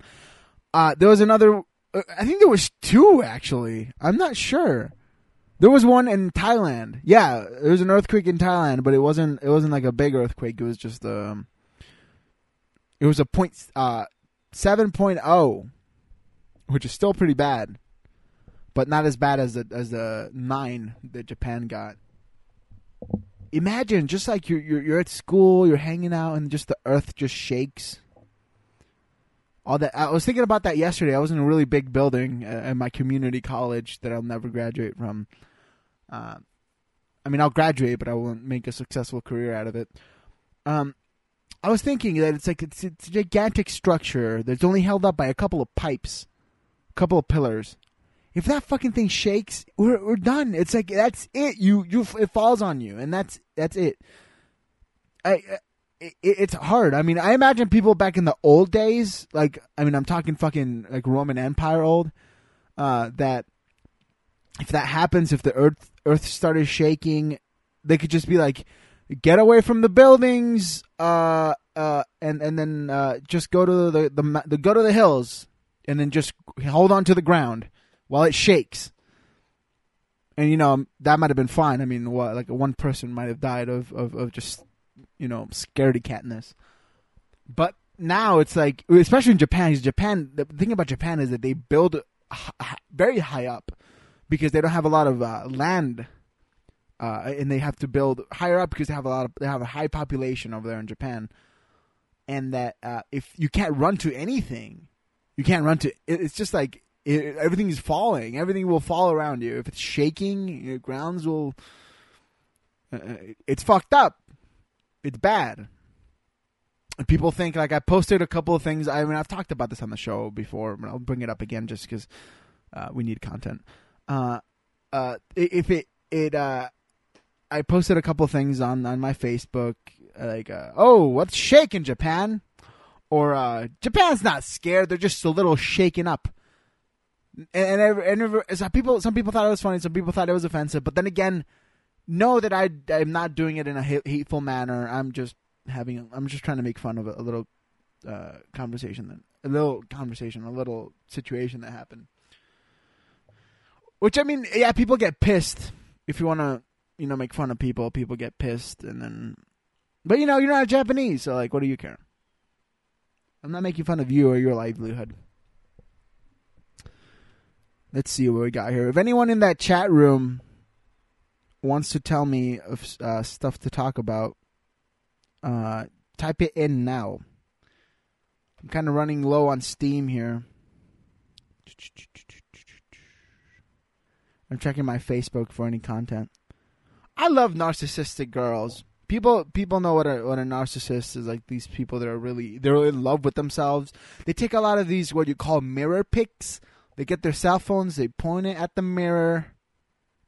Uh, there was another. Uh, I think there was two actually. I'm not sure. There was one in Thailand. Yeah, there was an earthquake in Thailand, but it wasn't. It wasn't like a big earthquake. It was just um. It was a point. Uh, 7.0, which is still pretty bad, but not as bad as the as the nine that Japan got. Imagine just like you're you're, you're at school, you're hanging out, and just the earth just shakes. All that I was thinking about that yesterday. I was in a really big building at my community college that I'll never graduate from. Uh, I mean, I'll graduate, but I won't make a successful career out of it. Um, I was thinking that it's like it's, it's a gigantic structure that's only held up by a couple of pipes, a couple of pillars. If that fucking thing shakes, we're we're done. It's like that's it. You you it falls on you, and that's that's it. I it, it's hard. I mean, I imagine people back in the old days, like I mean, I'm talking fucking like Roman Empire old, uh, that if that happens, if the earth earth started shaking, they could just be like, get away from the buildings, uh, uh, and and then uh, just go to the, the the go to the hills, and then just hold on to the ground while it shakes. And you know that might have been fine. I mean, what like one person might have died of of, of just you know scaredy catness. But now it's like, especially in Japan, 'cause Japan. The thing about Japan is that they build very high up because they don't have a lot of uh, land, uh, and they have to build higher up because they have a lot of they have a high population over there in Japan, and that uh, if you can't run to anything, you can't run to. It, it's just like it, everything is falling. Everything will fall around you. If it's shaking, your grounds will. Uh, it's fucked up. It's bad. And people think like I posted a couple of things. I mean, I've talked about this on the show before, but I'll bring it up again just because uh, we need content. Uh, uh, if it it uh, I posted a couple things on on my Facebook, like uh, oh, what's shaking Japan, or uh, Japan's not scared; they're just a little shaken up. And and, and people some people thought it was funny, some people thought it was offensive, but then again, know that I I'm not doing it in a hateful manner. I'm just having I'm just trying to make fun of a, a little uh, conversation a little conversation, a little situation that happened. Which I mean, yeah, people get pissed if you want to, you know, make fun of people. People get pissed, and then, but you know, you're not Japanese, so like, what do you care? I'm not making fun of you or your livelihood. Let's see what we got here. If anyone in that chat room wants to tell me of uh, stuff to talk about, uh, type it in now. I'm kind of running low on Steam here. I'm checking my Facebook for any content. I love narcissistic girls. People people know what a what a narcissist is like. These people that are really they're in love with themselves. They take a lot of these what you call mirror pics. They get their cell phones, they point it at the mirror,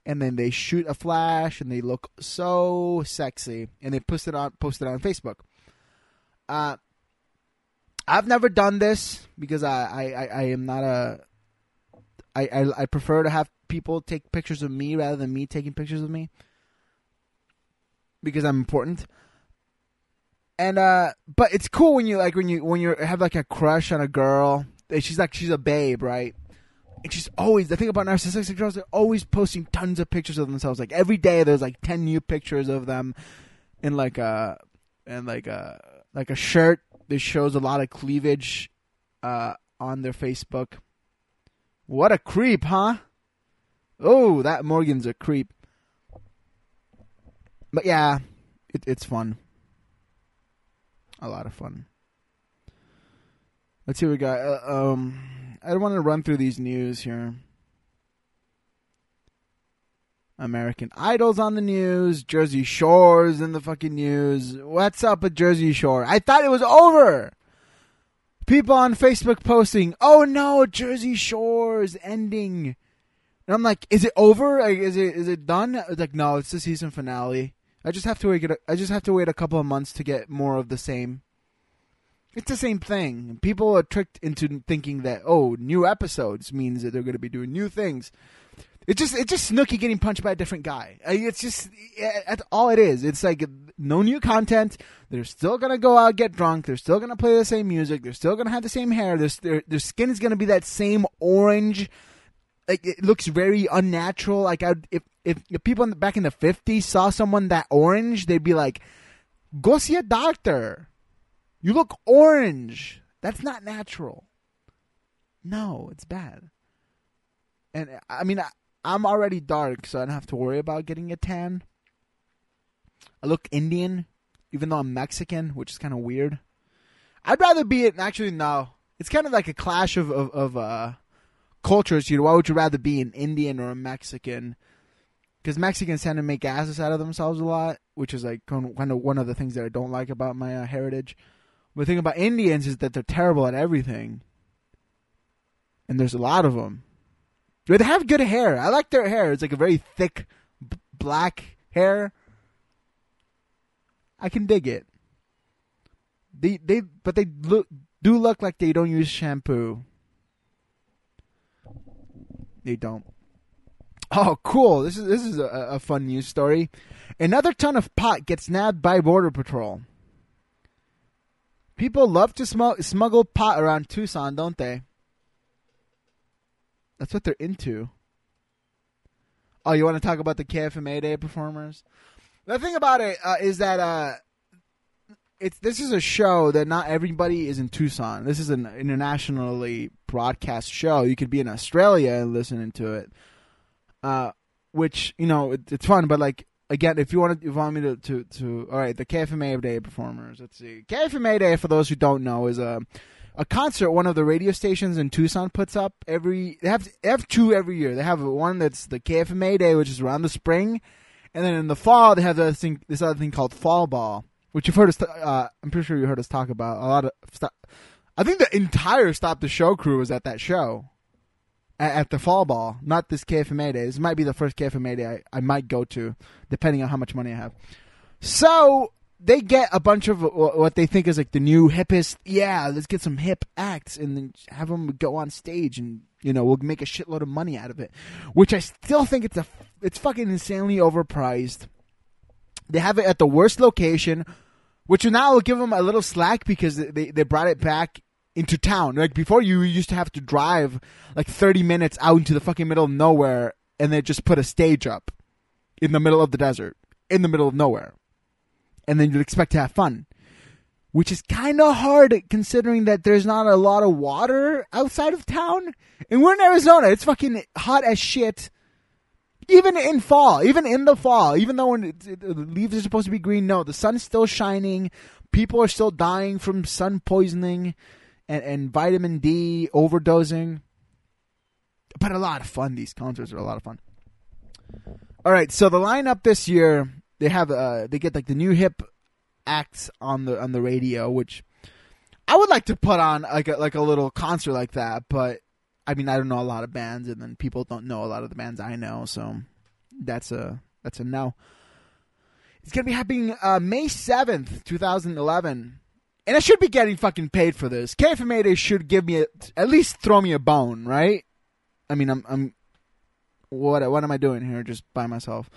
and then they shoot a flash, and they look so sexy, and they post it on post it on Facebook. Uh, I've never done this because I I, I, am not a I, I I prefer to have people take pictures of me rather than me taking pictures of me because I'm important. And uh but it's cool when you like when you when you have like a crush on a girl. She's like she's a babe, right? And she's always the thing about narcissistic girls. They're always posting tons of pictures of themselves. Like every day, there's like ten new pictures of them in like a and like a like a shirt that shows a lot of cleavage uh, on their Facebook. What a creep, huh? Oh, that Morgan's a creep. But yeah, it, it's fun. A lot of fun. Let's see what we got. Uh, um, I want to run through these news here. American Idol's on the news. Jersey Shore's in the fucking news. What's up with Jersey Shore? I thought it was over. People on Facebook posting, "Oh no, Jersey Shore is ending," and I'm like, "Is it over? Like, is it is it done?" It's like, no, it's the season finale. I just have to wait. I just have to wait a couple of months to get more of the same. It's the same thing. People are tricked into thinking that oh, new episodes means that they're going to be doing new things. It just it's just Snooki getting punched by a different guy. It's just that's all it is. It's like no new content. They're still gonna go out get drunk. They're still gonna play the same music. They're still gonna have the same hair. Their their, their skin is gonna be that same orange. Like it looks very unnatural. Like I if if, people in the, back in the fifties saw someone that orange, they'd be like, "Go see a doctor. You look orange. That's not natural." No, it's bad. And I mean, I, I'm already dark, so I don't have to worry about getting a tan. I look Indian, even though I'm Mexican, which is kind of weird. I'd rather be it. Actually, no. It's kind of like a clash of of, of uh, cultures. You know, why would you rather be an Indian or a Mexican? Because Mexicans tend to make asses out of themselves a lot, which is like kind of one of the things that I don't like about my uh, heritage. But the thing about Indians is that they're terrible at everything, and there's a lot of them. They have good hair. I like their hair. It's like a very thick, black hair. I can dig it. They they but they look do look like they don't use shampoo. They don't. Oh, cool! This is this is a, a fun news story. Another ton of pot gets nabbed by border patrol. People love to smug- smuggle pot around Tucson, don't they? That's what they're into. Oh, you want to talk about the KFMA Day performers? The thing about it uh, is that uh, it's this is a show that not everybody is in Tucson. This is an internationally broadcast show. You could be in Australia and listening to it, uh, which you know it, it's fun. But like again, if you want to, you want me to, to, to all right, the KFMA Day performers. Let's see, KFMA Day for those who don't know is a a concert one of the radio stations in Tucson puts up every. They have they have two every year. They have one that's the KFMA Day, which is around the spring, and then in the fall they have this thing this other thing called Fall Ball, which you've heard us. Uh, I'm pretty sure you heard us talk about a lot of. Stop, I think the entire Stop the Show crew was at that show. At, at the Fall Ball, not this KFMA Day. This might be the first KFMA Day I, I might go to, depending on how much money I have. So they get a bunch of what they think is like the new hippest. Yeah, let's get some hip acts and then have them go on stage and you know we'll make a shitload of money out of it. Which I still think it's a it's fucking insanely overpriced. They have it at the worst location, which now will give them a little slack because they they brought it back into town. Like before, you used to have to drive like thirty minutes out into the fucking middle of nowhere, and they just put a stage up in the middle of the desert, in the middle of nowhere and then you'd expect to have fun. Which is kind of hard considering that there's not a lot of water outside of town. And we're in Arizona. It's fucking hot as shit. Even in fall, even in the fall, even though when it, it, the leaves are supposed to be green, no, the sun's still shining. People are still dying from sun poisoning and, and vitamin D overdosing. But a lot of fun. These concerts are a lot of fun. All right, so the lineup this year they have uh they get like the new hip acts on the on the radio, which I would like to put on like a like a little concert like that, but I mean I don't know a lot of bands and then people don't know a lot of the bands I know, so that's a that's a no. It's gonna be happening uh, May seventh, two thousand eleven. And I should be getting fucking paid for this. KFMA should give me a, at least throw me a bone, right? I mean, I'm, I'm, what, what am I doing here? Just by myself.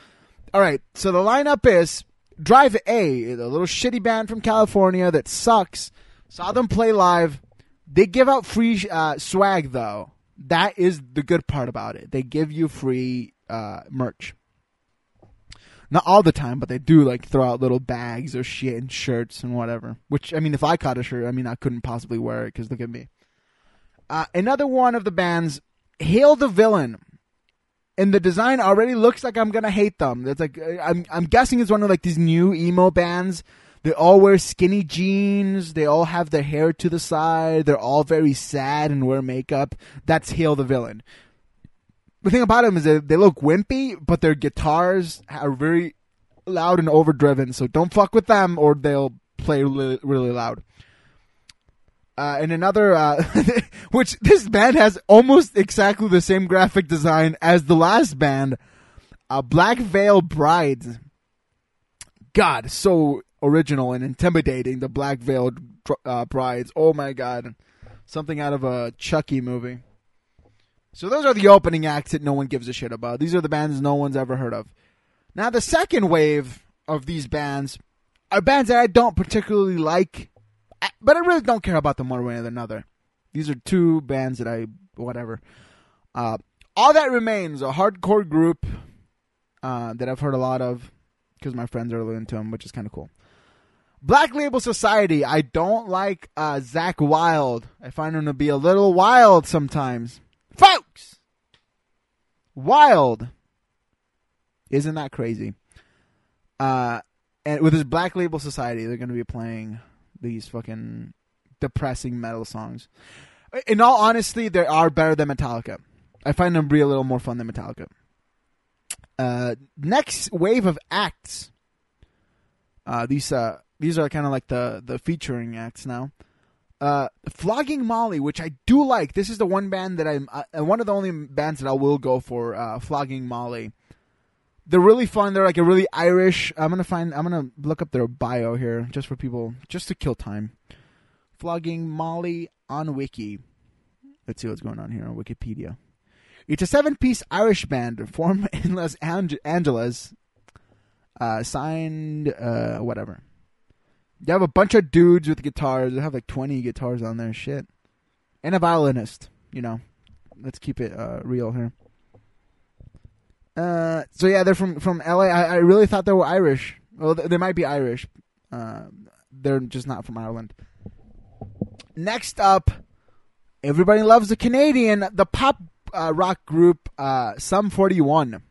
All right, so the lineup is Drive A, the little shitty band from California that sucks. Saw them play live. They give out free uh, swag though. That is the good part about it. They give you free uh, merch. Not all the time, but they do like throw out little bags or shit and shirts and whatever. Which I mean, if I caught a shirt, I mean, I couldn't possibly wear it because look at me. Uh, another one of the bands, Hail the Villain and the design already looks like I'm gonna hate them. It's like I'm I'm guessing it's one of like these new emo bands. They all wear skinny jeans. They all have their hair to the side. They're all very sad and wear makeup. That's Hail the Villain. The thing about them is that they look wimpy, but their guitars are very loud and overdriven. So don't fuck with them, or they'll play really, really loud. Uh, and another, uh, which this band has almost exactly the same graphic design as the last band, uh, Black Veil Brides. God, so original and intimidating. The Black Veil uh, Brides. Oh my God, something out of a Chucky movie. So those are the opening acts that no one gives a shit about. These are the bands no one's ever heard of. Now the second wave of these bands are bands that I don't particularly like but I really don't care about them one way or another. These are two bands that I whatever. Uh, all that remains a hardcore group uh, that I've heard a lot of because my friends are into them, which is kind of cool. Black Label Society. I don't like uh, Zakk Wylde. I find him to be a little wild sometimes, folks. Wild. Isn't that crazy? Uh, and with his Black Label Society, they're going to be playing these fucking depressing metal songs. In all honesty, they are better than Metallica. I find them really a little more fun than Metallica. Uh, next wave of acts. Uh, these uh, these are kind of like the the featuring acts now. Uh, Flogging Molly, which I do like. This is the one band that I'm uh, one of the only bands that I will go for. Uh, Flogging Molly. they're really fun. They're like a really Irish. I'm gonna find. I'm gonna look up their bio here just for people, just to kill time. Flogging Molly on Wiki. Let's see what's going on here on Wikipedia. It's a seven-piece Irish band formed in Los Angeles. Uh, signed, uh, whatever. You have a bunch of dudes with guitars. They have like 20 guitars on there. Shit, and a violinist. You know, let's keep it uh, real here. Uh, so yeah, they're from from LA. I, I really thought they were Irish. Well, they, they might be Irish. Uh, they're just not from Ireland. Next up, everybody loves the Canadian, the pop uh, rock group uh, Sum Forty One.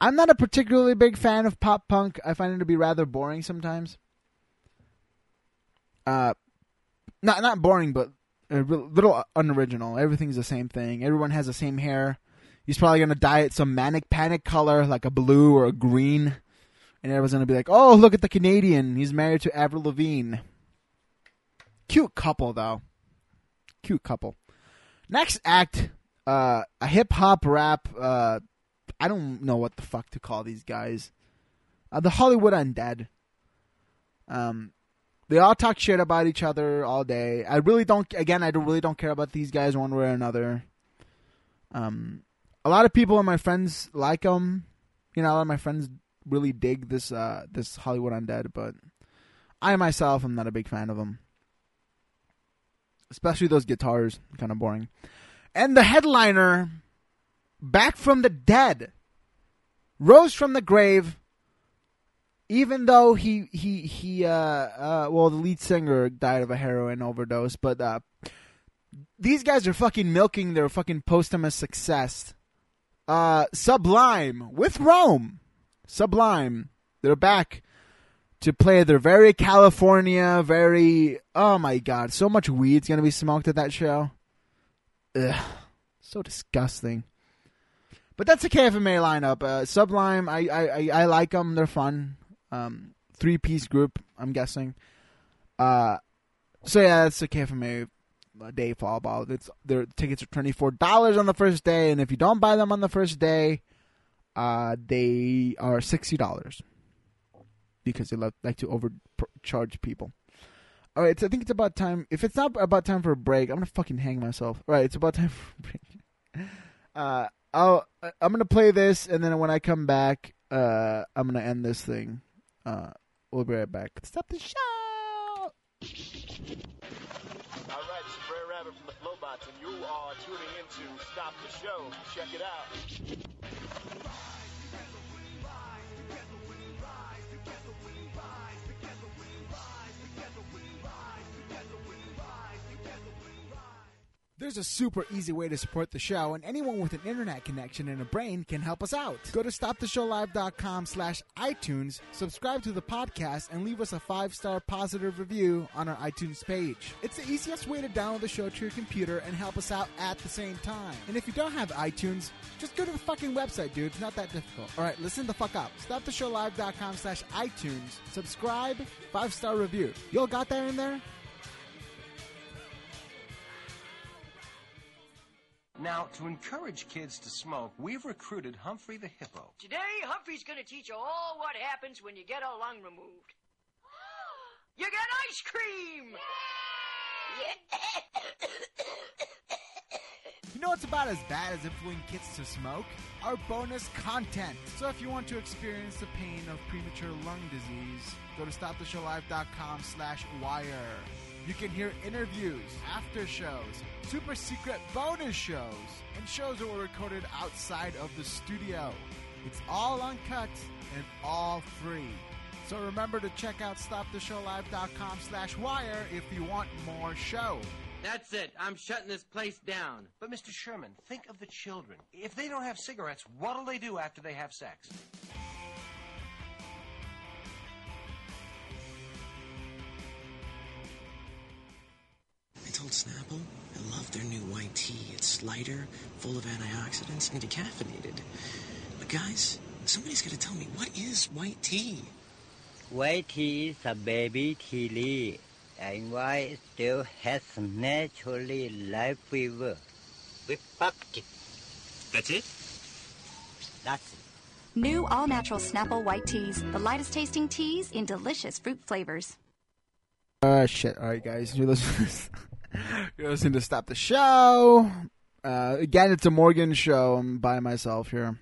I'm not a particularly big fan of pop punk. I find it to be rather boring sometimes. Uh, not not boring, but a little unoriginal. Everything's the same thing. Everyone has the same hair. He's probably gonna dye it some manic panic color, like a blue or a green, and everyone's gonna be like, "Oh, look at the Canadian. He's married to Avril Lavigne." Cute couple, though. Cute couple. Next act, uh, a hip hop rap. Uh, I don't know what the fuck to call these guys. Uh, the Hollywood Undead. Um, they all talk shit about each other all day. I really don't. Again, I really don't care about these guys one way or another. Um, a lot of people and my friends like them. You know, a lot of my friends really dig this uh, this Hollywood Undead, but I myself am not a big fan of them. Especially those guitars, kind of boring. And the headliner, back from the dead, rose from the grave. Even though he he he uh uh well the lead singer died of a heroin overdose, but uh these guys are fucking milking their fucking posthumous success. Uh, Sublime with Rome, Sublime. They're back to play. They're very California, very. Oh my god, so much weed's gonna be smoked at that show. Ugh, so disgusting. But that's the KFMA lineup. Uh, Sublime, I I I like them. They're fun. Um, three piece group. I'm guessing. Uh, so yeah, that's the KFMA uh, day fall ball. It's their tickets are twenty four dollars on the first day, and if you don't buy them on the first day, uh, they are sixty dollars because they love, like to overcharge people. All right, so I think it's about time. If it's not about time for a break, I'm gonna fucking hang myself. All right, it's about time for a break. Uh, I'll I'm gonna play this, and then when I come back, uh, I'm gonna end this thing. Uh, we'll be right back. Stop the show. All right, is Brer Rabbit from the Flobots, and you are tuning into Stop the Show. Check it out. There's a super easy way to support the show, and anyone with an internet connection and a brain can help us out. Go to stoptheshowlive.com slash iTunes, subscribe to the podcast, and leave us a five-star positive review on our iTunes page. It's the easiest way to download the show to your computer and help us out at the same time. And if you don't have iTunes, just go to the fucking website, dude. It's not that difficult. All right, listen the fuck up. Stoptheshowlive.com slash iTunes, subscribe, five-star review. You all got that in there? Now, to encourage kids to smoke, we've recruited Humphrey the Hippo. Today, Humphrey's going to teach you all what happens when you get a lung removed. You get ice cream! You know what's about as bad as influencing kids to smoke? Our bonus content. So if you want to experience the pain of premature lung disease, go to stoptheshowlive.com slash wire. You can hear interviews, after shows, super secret bonus shows, and shows that were recorded outside of the studio. It's all uncut and all free. So remember to check out stoptheshowlive.com slash wire if you want more show. That's it. I'm shutting this place down. But, Mr. Sherman, think of the children. If they don't have cigarettes, what'll they do after they have sex? Snapple I love their new white tea. It's lighter, full of antioxidants, and decaffeinated. But guys, somebody's got to tell me what is white tea? White tea is a baby tea leaf, and white still has naturally life flavor with pumpkin. That's it? That's it. New all natural Snapple white teas, the lightest tasting teas in delicious fruit flavors. Uh, shit. All right, guys, you're listening. You're listening to Stop the Show. Uh, again, it's a Morgan show. I'm by myself here.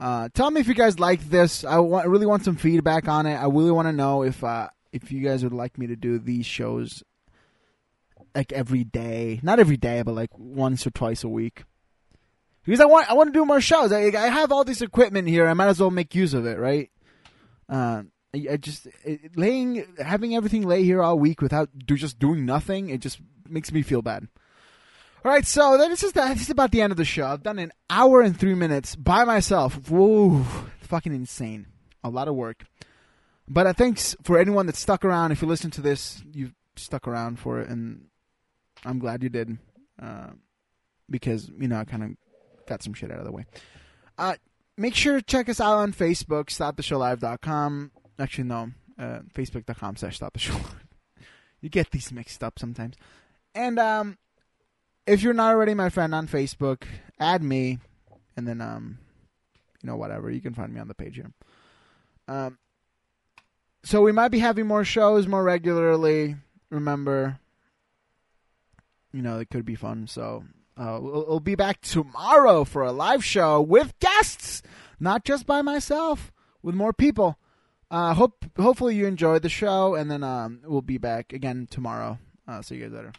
Uh, tell me if you guys like this. I want, really want some feedback on it. I really want to know if uh, if you guys would like me to do these shows like every day, not every day, but like once or twice a week. Because I want I want to do more shows. I, I have all this equipment here. I might as well make use of it, right? Uh, I, just it, laying having everything lay here all week without do just doing nothing. It just makes me feel bad. All right, so this is the, this is about the end of the show. I've done an hour and three minutes by myself. Whoa, fucking insane. A lot of work. But uh, thanks for anyone that stuck around. If you listen to this, you stuck around for it, and I'm glad you did. Uh, because you know I kind of got some shit out of the way. Uh, make sure to check us out on Facebook, stoptheshowlive.com. Actually, no, uh, facebook.com slash stop the show. you get these mixed up sometimes. And um, if you're not already my friend on Facebook, add me, and then um, you know whatever you can find me on the page here. Um, so we might be having more shows more regularly. Remember, you know it could be fun. So uh, we'll, we'll be back tomorrow for a live show with guests, not just by myself, with more people. Uh, hope hopefully you enjoyed the show, and then um, we'll be back again tomorrow. Uh, see you guys later.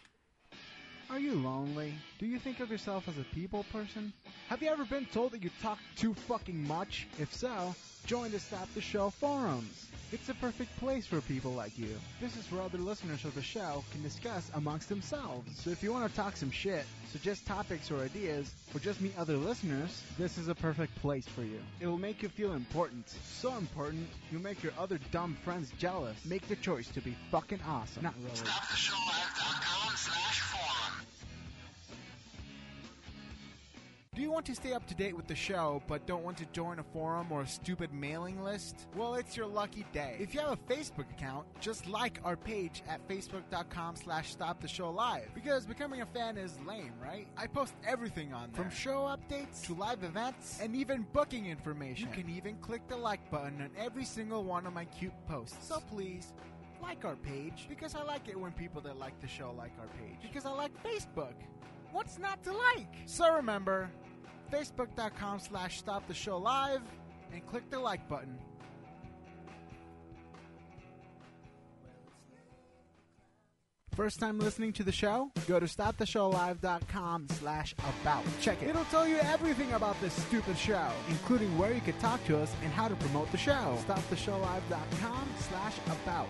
Are you lonely? Do you think of yourself as a people person? Have you ever been told that you talk too fucking much? If so, join the Stop the Show forums. It's a perfect place for people like you. This is where other listeners of the show can discuss amongst themselves. So if you want to talk some shit, suggest topics or ideas, or just meet other listeners, this is a perfect place for you. It will make you feel important. So important, you'll make your other dumb friends jealous. Make the choice to be fucking awesome. Not really. Do you want to stay up to date with the show but don't want to join a forum or a stupid mailing list? Well, it's your lucky day. If you have a Facebook account, just like our page at facebook.com slash stop the show live. Because becoming a fan is lame, right? I post everything on there. From show updates to live events and even booking information. You can even click the like button on every single one of my cute posts. So please, like our page because I like it when people that like the show like our page. Because I like Facebook. What's not to like? So remember, facebook.com slash stop the show live and click the like button. First time listening to the show? Go to stoptheshowlive.com slash about. Check it. It'll tell you everything about this stupid show, including where you could talk to us and how to promote the show. Stoptheshowlive.com slash about.